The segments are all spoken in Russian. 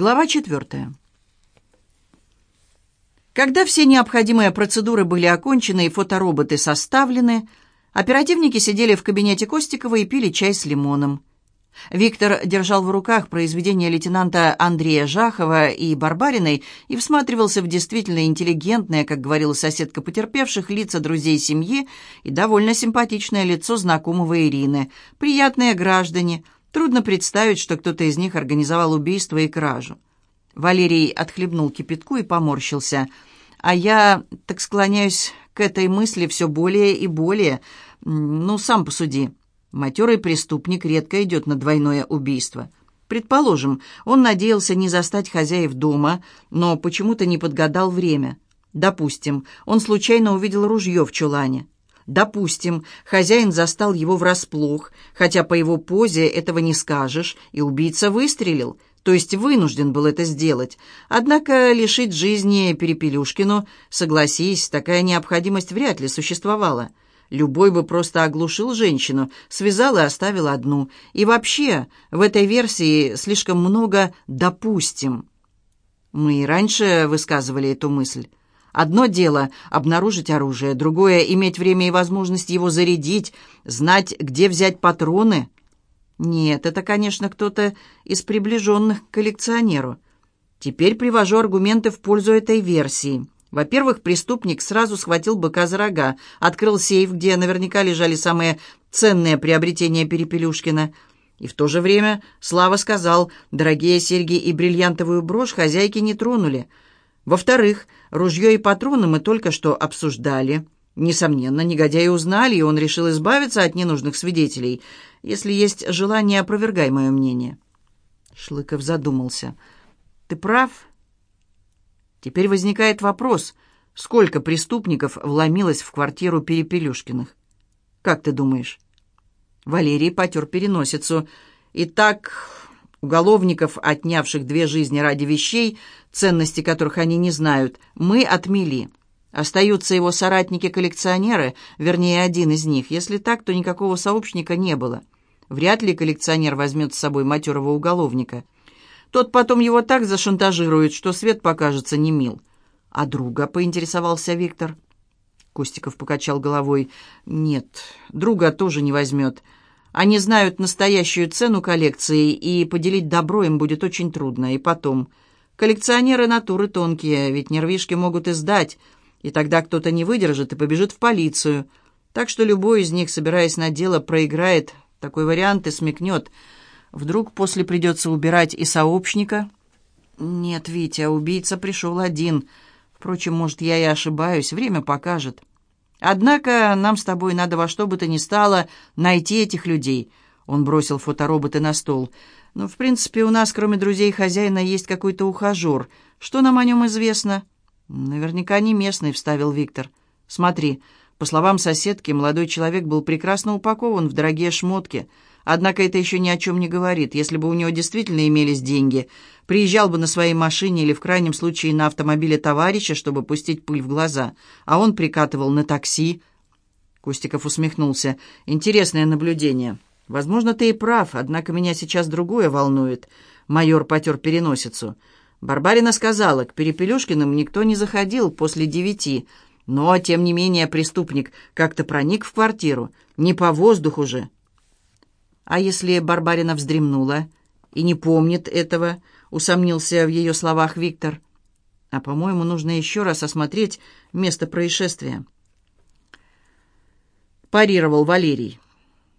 Глава четвертая. Когда все необходимые процедуры были окончены и фотороботы составлены, оперативники сидели в кабинете Костикова и пили чай с лимоном. Виктор держал в руках произведения лейтенанта Андрея Жахова и Барбариной и всматривался в действительно интеллигентное, как говорила соседка потерпевших, лица друзей семьи и довольно симпатичное лицо знакомого Ирины. Приятные граждане – Трудно представить, что кто-то из них организовал убийство и кражу. Валерий отхлебнул кипятку и поморщился. А я так склоняюсь к этой мысли все более и более. Ну, сам посуди. Матерый преступник редко идет на двойное убийство. Предположим, он надеялся не застать хозяев дома, но почему-то не подгадал время. Допустим, он случайно увидел ружье в чулане. Допустим, хозяин застал его врасплох, хотя по его позе этого не скажешь, и убийца выстрелил, то есть вынужден был это сделать. Однако лишить жизни Перепелюшкину, согласись, такая необходимость вряд ли существовала. Любой бы просто оглушил женщину, связал и оставил одну. И вообще, в этой версии слишком много «допустим». Мы и раньше высказывали эту мысль. Одно дело — обнаружить оружие, другое — иметь время и возможность его зарядить, знать, где взять патроны. Нет, это, конечно, кто-то из приближенных к коллекционеру. Теперь привожу аргументы в пользу этой версии. Во-первых, преступник сразу схватил быка за рога, открыл сейф, где наверняка лежали самые ценные приобретения Перепелюшкина. И в то же время Слава сказал, дорогие серьги и бриллиантовую брошь хозяйки не тронули — во-вторых, ружье и патроны мы только что обсуждали. Несомненно, негодяи узнали, и он решил избавиться от ненужных свидетелей. Если есть желание, опровергай мое мнение». Шлыков задумался. «Ты прав. Теперь возникает вопрос, сколько преступников вломилось в квартиру Перепелюшкиных? Как ты думаешь?» Валерий потер переносицу. «Итак, Уголовников, отнявших две жизни ради вещей, ценности которых они не знают, мы отмели. Остаются его соратники-коллекционеры, вернее, один из них. Если так, то никакого сообщника не было. Вряд ли коллекционер возьмет с собой матерого уголовника. Тот потом его так зашантажирует, что свет покажется немил. «А друга?» — поинтересовался Виктор. Костиков покачал головой. «Нет, друга тоже не возьмет». Они знают настоящую цену коллекции, и поделить добро им будет очень трудно. И потом, коллекционеры натуры тонкие, ведь нервишки могут издать, и тогда кто-то не выдержит и побежит в полицию. Так что любой из них, собираясь на дело, проиграет такой вариант и смекнет. Вдруг после придется убирать и сообщника? Нет, Витя, убийца пришел один. Впрочем, может, я и ошибаюсь, время покажет. Однако нам с тобой надо во что бы то ни стало найти этих людей». Он бросил фотороботы на стол. «Ну, в принципе, у нас, кроме друзей хозяина, есть какой-то ухажер. Что нам о нем известно?» «Наверняка не местный», — вставил Виктор. «Смотри, по словам соседки, молодой человек был прекрасно упакован в дорогие шмотки». Однако это еще ни о чем не говорит. Если бы у него действительно имелись деньги, приезжал бы на своей машине или в крайнем случае на автомобиле товарища, чтобы пустить пыль в глаза, а он прикатывал на такси. Костиков усмехнулся. «Интересное наблюдение. Возможно, ты и прав, однако меня сейчас другое волнует». Майор потер переносицу. Барбарина сказала, к Перепелюшкиным никто не заходил после девяти, но, тем не менее, преступник как-то проник в квартиру. Не по воздуху же. «А если Барбарина вздремнула и не помнит этого?» — усомнился в ее словах Виктор. «А, по-моему, нужно еще раз осмотреть место происшествия». Парировал Валерий.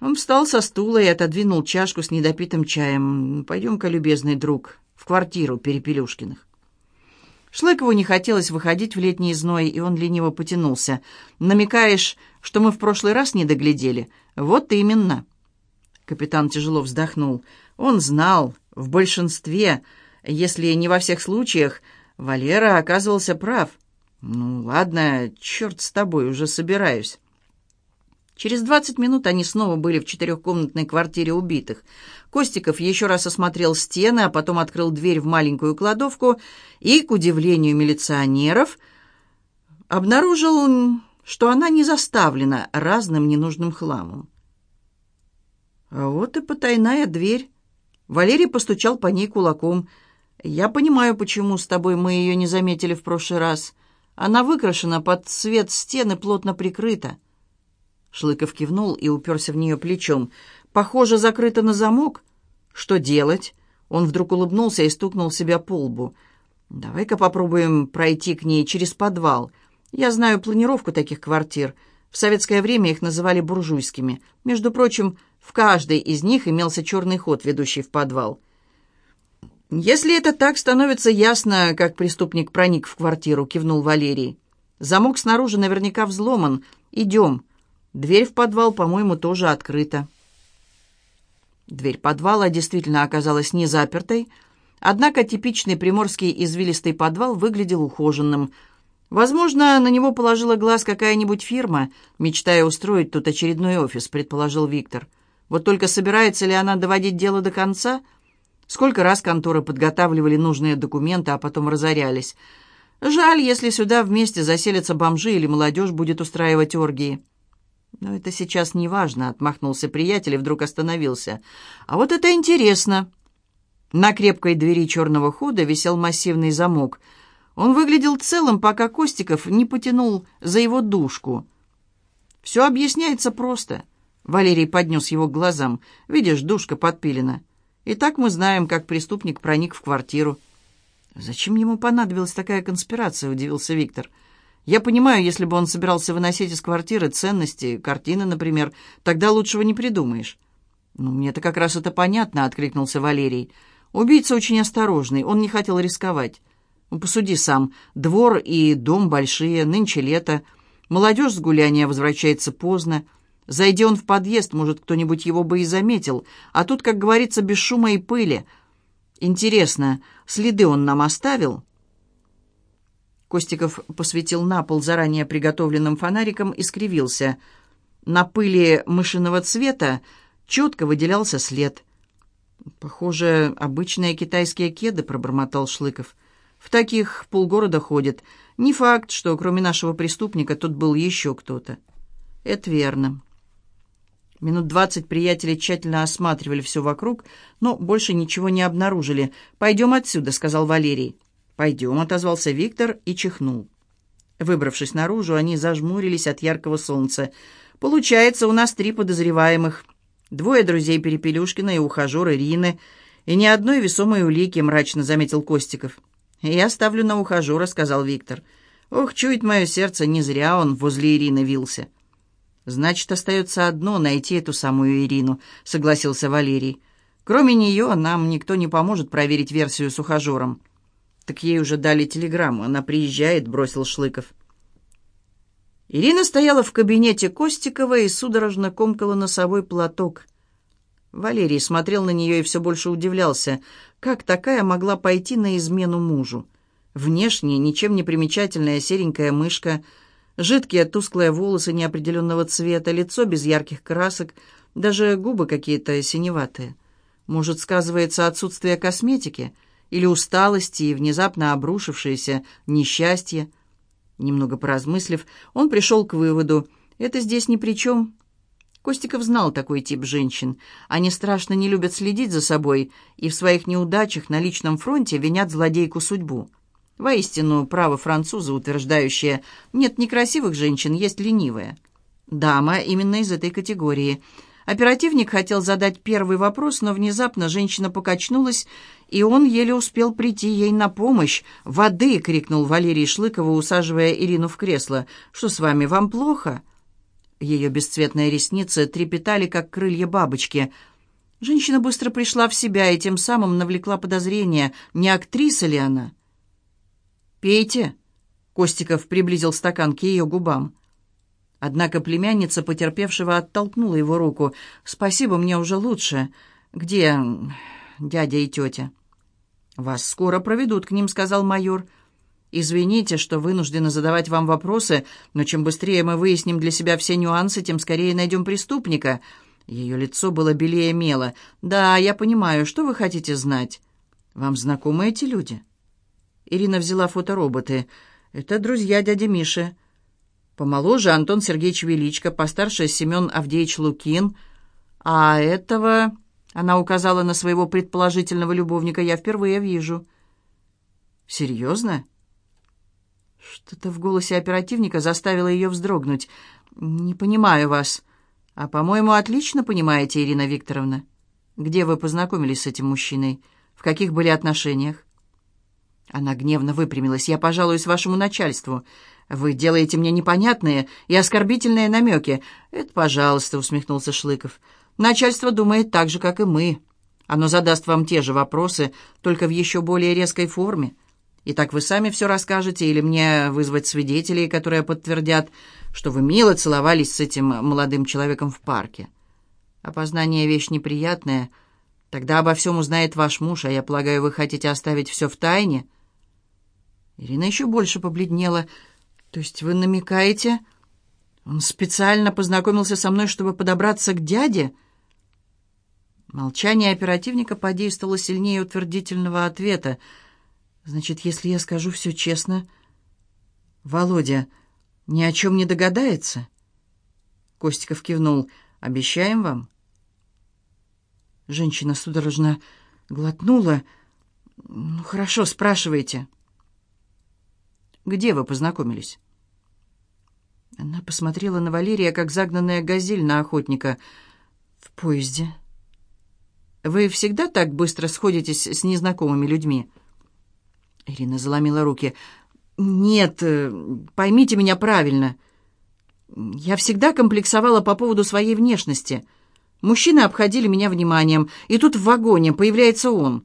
Он встал со стула и отодвинул чашку с недопитым чаем. «Пойдем-ка, любезный друг, в квартиру Перепелюшкиных». Шлыкову не хотелось выходить в летний зной, и он лениво потянулся. «Намекаешь, что мы в прошлый раз не доглядели?» «Вот именно». Капитан тяжело вздохнул. Он знал, в большинстве, если не во всех случаях, Валера оказывался прав. «Ну, ладно, черт с тобой, уже собираюсь». Через двадцать минут они снова были в четырехкомнатной квартире убитых. Костиков еще раз осмотрел стены, а потом открыл дверь в маленькую кладовку и, к удивлению милиционеров, обнаружил, что она не заставлена разным ненужным хламом. А вот и потайная дверь. Валерий постучал по ней кулаком. «Я понимаю, почему с тобой мы ее не заметили в прошлый раз. Она выкрашена под цвет стены, плотно прикрыта». Шлыков кивнул и уперся в нее плечом. «Похоже, закрыто на замок. Что делать?» Он вдруг улыбнулся и стукнул себя по лбу. «Давай-ка попробуем пройти к ней через подвал. Я знаю планировку таких квартир. В советское время их называли буржуйскими. Между прочим, в каждой из них имелся черный ход, ведущий в подвал. «Если это так, становится ясно, как преступник проник в квартиру», — кивнул Валерий. «Замок снаружи наверняка взломан. Идем. Дверь в подвал, по-моему, тоже открыта». Дверь подвала действительно оказалась не запертой, однако типичный приморский извилистый подвал выглядел ухоженным — «Возможно, на него положила глаз какая-нибудь фирма, мечтая устроить тут очередной офис», — предположил Виктор. «Вот только собирается ли она доводить дело до конца? Сколько раз конторы подготавливали нужные документы, а потом разорялись. Жаль, если сюда вместе заселятся бомжи или молодежь будет устраивать оргии». «Но это сейчас не важно», — отмахнулся приятель и вдруг остановился. «А вот это интересно». На крепкой двери черного хода висел массивный замок — он выглядел целым, пока Костиков не потянул за его душку. «Все объясняется просто». Валерий поднес его к глазам. «Видишь, душка подпилена. И так мы знаем, как преступник проник в квартиру». «Зачем ему понадобилась такая конспирация?» — удивился Виктор. «Я понимаю, если бы он собирался выносить из квартиры ценности, картины, например, тогда лучшего не придумаешь». «Ну, мне-то как раз это понятно», — откликнулся Валерий. «Убийца очень осторожный, он не хотел рисковать. Ну, посуди сам. Двор и дом большие, нынче лето. Молодежь с гуляния возвращается поздно. Зайди он в подъезд, может, кто-нибудь его бы и заметил. А тут, как говорится, без шума и пыли. Интересно, следы он нам оставил?» Костиков посветил на пол заранее приготовленным фонариком и скривился. На пыли мышиного цвета четко выделялся след. «Похоже, обычные китайские кеды», — пробормотал Шлыков. В таких полгорода ходит. Не факт, что кроме нашего преступника тут был еще кто-то. Это верно. Минут двадцать приятели тщательно осматривали все вокруг, но больше ничего не обнаружили. «Пойдем отсюда», — сказал Валерий. «Пойдем», — отозвался Виктор и чихнул. Выбравшись наружу, они зажмурились от яркого солнца. «Получается, у нас три подозреваемых. Двое друзей Перепелюшкина и ухажер Ирины. И ни одной весомой улики», — мрачно заметил Костиков. «Я ставлю на ухажера», — сказал Виктор. «Ох, чует мое сердце, не зря он возле Ирины вился». «Значит, остается одно — найти эту самую Ирину», — согласился Валерий. «Кроме нее нам никто не поможет проверить версию с ухажером». «Так ей уже дали телеграмму. Она приезжает», — бросил Шлыков. Ирина стояла в кабинете Костикова и судорожно комкала носовой платок. Валерий смотрел на нее и все больше удивлялся. Как такая могла пойти на измену мужу? Внешне ничем не примечательная серенькая мышка, жидкие тусклые волосы неопределенного цвета, лицо без ярких красок, даже губы какие-то синеватые. Может, сказывается отсутствие косметики или усталости и внезапно обрушившееся несчастье? Немного поразмыслив, он пришел к выводу, это здесь ни при чем. Костиков знал такой тип женщин. Они страшно не любят следить за собой и в своих неудачах на личном фронте винят злодейку судьбу. Воистину, право француза, утверждающее «нет некрасивых женщин, есть ленивые». Дама именно из этой категории. Оперативник хотел задать первый вопрос, но внезапно женщина покачнулась, и он еле успел прийти ей на помощь. «Воды!» — крикнул Валерий Шлыкову, усаживая Ирину в кресло. «Что с вами, вам плохо?» Ее бесцветные ресницы трепетали, как крылья бабочки. Женщина быстро пришла в себя и тем самым навлекла подозрение, не актриса ли она. «Пейте!» — Костиков приблизил стакан к ее губам. Однако племянница потерпевшего оттолкнула его руку. «Спасибо, мне уже лучше. Где дядя и тетя?» «Вас скоро проведут к ним», — сказал майор. Извините, что вынуждены задавать вам вопросы, но чем быстрее мы выясним для себя все нюансы, тем скорее найдем преступника». Ее лицо было белее мела. «Да, я понимаю. Что вы хотите знать?» «Вам знакомы эти люди?» Ирина взяла фотороботы. «Это друзья дяди Миши». Помоложе Антон Сергеевич Величко, постарше Семен Авдеевич Лукин. «А этого...» — она указала на своего предположительного любовника. «Я впервые вижу». «Серьезно?» Что-то в голосе оперативника заставило ее вздрогнуть. «Не понимаю вас. А, по-моему, отлично понимаете, Ирина Викторовна. Где вы познакомились с этим мужчиной? В каких были отношениях?» Она гневно выпрямилась. «Я пожалуюсь вашему начальству. Вы делаете мне непонятные и оскорбительные намеки». «Это пожалуйста», — усмехнулся Шлыков. «Начальство думает так же, как и мы. Оно задаст вам те же вопросы, только в еще более резкой форме. Итак, вы сами все расскажете или мне вызвать свидетелей, которые подтвердят, что вы мило целовались с этим молодым человеком в парке? Опознание — вещь неприятная. Тогда обо всем узнает ваш муж, а я полагаю, вы хотите оставить все в тайне?» Ирина еще больше побледнела. «То есть вы намекаете, он специально познакомился со мной, чтобы подобраться к дяде?» Молчание оперативника подействовало сильнее утвердительного ответа — Значит, если я скажу все честно, Володя ни о чем не догадается? Костиков кивнул. Обещаем вам? Женщина судорожно глотнула. Ну, хорошо, спрашивайте. Где вы познакомились? Она посмотрела на Валерия, как загнанная газель на охотника. В поезде. Вы всегда так быстро сходитесь с незнакомыми людьми? — Ирина заломила руки. «Нет, э, поймите меня правильно. Я всегда комплексовала по поводу своей внешности. Мужчины обходили меня вниманием, и тут в вагоне появляется он.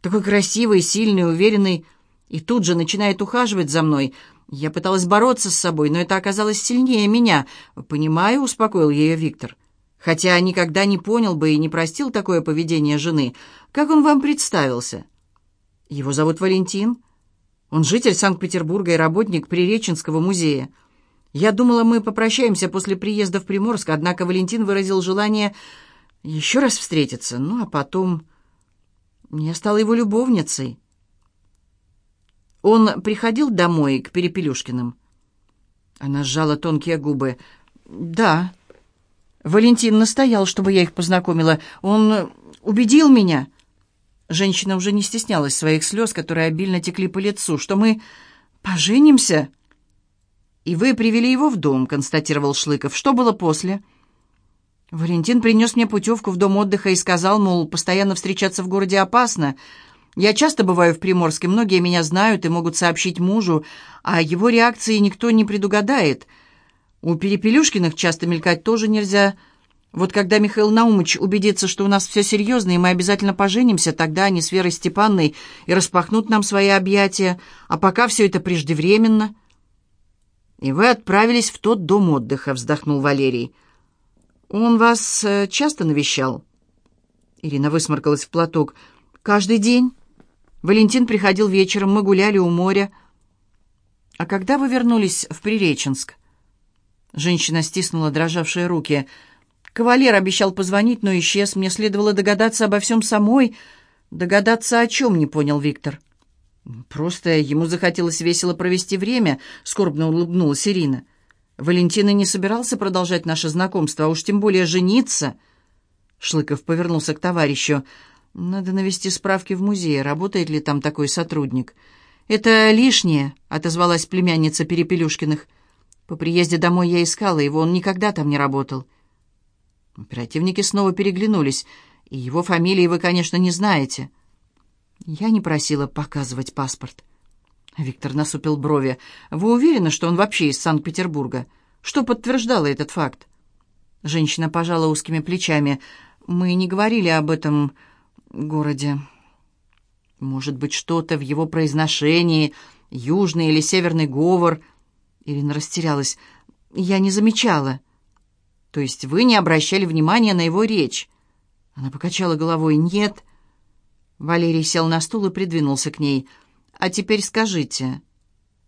Такой красивый, сильный, уверенный, и тут же начинает ухаживать за мной. Я пыталась бороться с собой, но это оказалось сильнее меня. Понимаю, успокоил ее Виктор. Хотя никогда не понял бы и не простил такое поведение жены. Как он вам представился?» Его зовут Валентин. Он житель Санкт-Петербурга и работник Приреченского музея. Я думала, мы попрощаемся после приезда в Приморск, однако Валентин выразил желание еще раз встретиться. Ну, а потом я стала его любовницей. Он приходил домой к Перепелюшкиным. Она сжала тонкие губы. «Да». Валентин настоял, чтобы я их познакомила. Он убедил меня. Женщина уже не стеснялась своих слез, которые обильно текли по лицу. «Что мы поженимся?» «И вы привели его в дом», — констатировал Шлыков. «Что было после?» Валентин принес мне путевку в дом отдыха и сказал, мол, постоянно встречаться в городе опасно. Я часто бываю в Приморске, многие меня знают и могут сообщить мужу, а его реакции никто не предугадает. У Перепелюшкиных часто мелькать тоже нельзя, — вот когда Михаил Наумович убедится, что у нас все серьезно, и мы обязательно поженимся, тогда они с Верой Степанной и распахнут нам свои объятия, а пока все это преждевременно. «И вы отправились в тот дом отдыха», — вздохнул Валерий. «Он вас э, часто навещал?» Ирина высморкалась в платок. «Каждый день. Валентин приходил вечером, мы гуляли у моря». «А когда вы вернулись в Приреченск?» Женщина стиснула дрожавшие руки — Кавалер обещал позвонить, но исчез. Мне следовало догадаться обо всем самой. Догадаться о чем, не понял Виктор. Просто ему захотелось весело провести время, скорбно улыбнулась Ирина. Валентина не собирался продолжать наше знакомство, а уж тем более жениться. Шлыков повернулся к товарищу. «Надо навести справки в музее, работает ли там такой сотрудник». «Это лишнее», — отозвалась племянница Перепелюшкиных. «По приезде домой я искала его, он никогда там не работал». Оперативники снова переглянулись. «И его фамилии вы, конечно, не знаете». «Я не просила показывать паспорт». Виктор насупил брови. «Вы уверены, что он вообще из Санкт-Петербурга? Что подтверждало этот факт?» Женщина пожала узкими плечами. «Мы не говорили об этом городе. Может быть, что-то в его произношении, южный или северный говор?» Ирина растерялась. «Я не замечала». То есть вы не обращали внимания на его речь?» Она покачала головой. «Нет». Валерий сел на стул и придвинулся к ней. «А теперь скажите,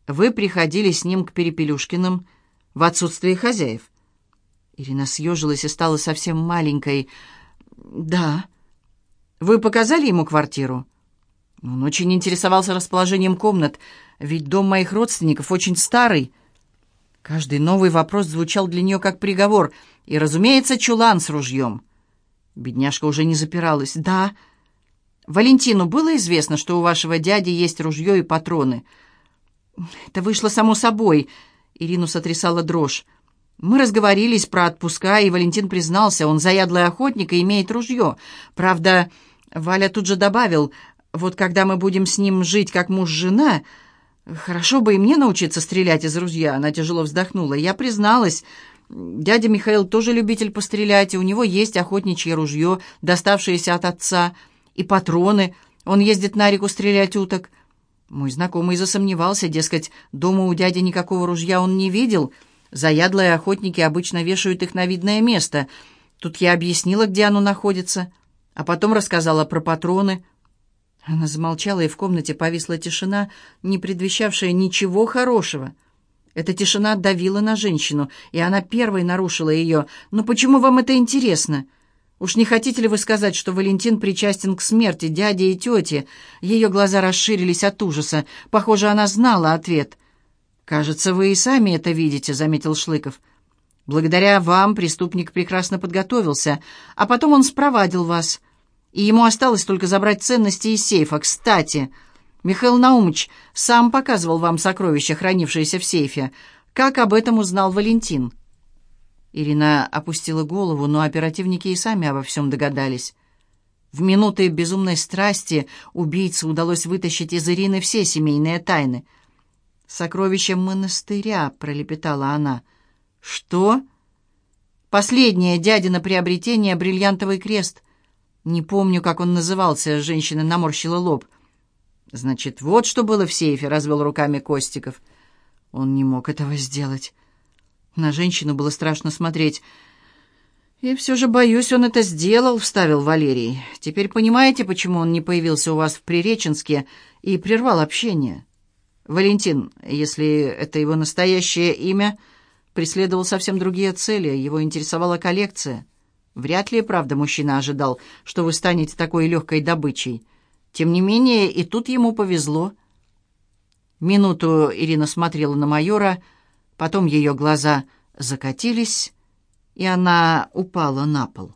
вы приходили с ним к Перепелюшкиным в отсутствие хозяев?» Ирина съежилась и стала совсем маленькой. «Да». «Вы показали ему квартиру?» Он очень интересовался расположением комнат, ведь дом моих родственников очень старый. Каждый новый вопрос звучал для нее как приговор — и, разумеется, чулан с ружьем. Бедняжка уже не запиралась. «Да». Валентину было известно, что у вашего дяди есть ружье и патроны?» «Это вышло само собой», — Ирину сотрясала дрожь. «Мы разговорились про отпуска, и Валентин признался, он заядлый охотник и имеет ружье. Правда, Валя тут же добавил, вот когда мы будем с ним жить как муж-жена, хорошо бы и мне научиться стрелять из ружья». Она тяжело вздохнула. «Я призналась, дядя Михаил тоже любитель пострелять, и у него есть охотничье ружье, доставшееся от отца» и патроны. Он ездит на реку стрелять уток. Мой знакомый засомневался, дескать, дома у дяди никакого ружья он не видел. Заядлые охотники обычно вешают их на видное место. Тут я объяснила, где оно находится, а потом рассказала про патроны. Она замолчала, и в комнате повисла тишина, не предвещавшая ничего хорошего. Эта тишина давила на женщину, и она первой нарушила ее. «Но почему вам это интересно?» «Уж не хотите ли вы сказать, что Валентин причастен к смерти дяди и тети?» Ее глаза расширились от ужаса. Похоже, она знала ответ. «Кажется, вы и сами это видите», — заметил Шлыков. «Благодаря вам преступник прекрасно подготовился, а потом он спровадил вас. И ему осталось только забрать ценности из сейфа. Кстати, Михаил Наумович сам показывал вам сокровища, хранившиеся в сейфе. Как об этом узнал Валентин?» Ирина опустила голову, но оперативники и сами обо всем догадались. В минуты безумной страсти убийце удалось вытащить из Ирины все семейные тайны. «Сокровище монастыря», — пролепетала она. «Что?» «Последнее дядино приобретение — бриллиантовый крест. Не помню, как он назывался», — женщина наморщила лоб. «Значит, вот что было в сейфе», — развел руками Костиков. «Он не мог этого сделать». На женщину было страшно смотреть. «И все же, боюсь, он это сделал», — вставил Валерий. «Теперь понимаете, почему он не появился у вас в Приреченске и прервал общение?» «Валентин, если это его настоящее имя, преследовал совсем другие цели, его интересовала коллекция. Вряд ли, правда, мужчина ожидал, что вы станете такой легкой добычей. Тем не менее, и тут ему повезло». Минуту Ирина смотрела на майора, — Потом ее глаза закатились, и она упала на пол.